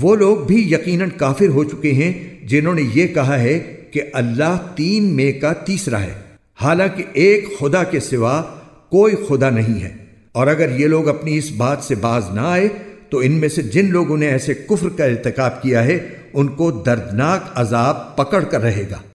وہ لوگ بھی یقیناً کافر ہو چکے ہیں جنہوں نے یہ کہا ہے کہ اللہ تین میں کا تیسرا ہے۔ حالانکہ ایک خدا کے سوا کوئی خدا نہیں ہے۔ اور اگر یہ لوگ اپنی اس بات سے باز نہ آئے، تو ان میں سے جن لوگوں نے ایسے کفر کا ارتکاب کیا ہے، ان کو دردناک عذاب پکڑ کر رہے گا۔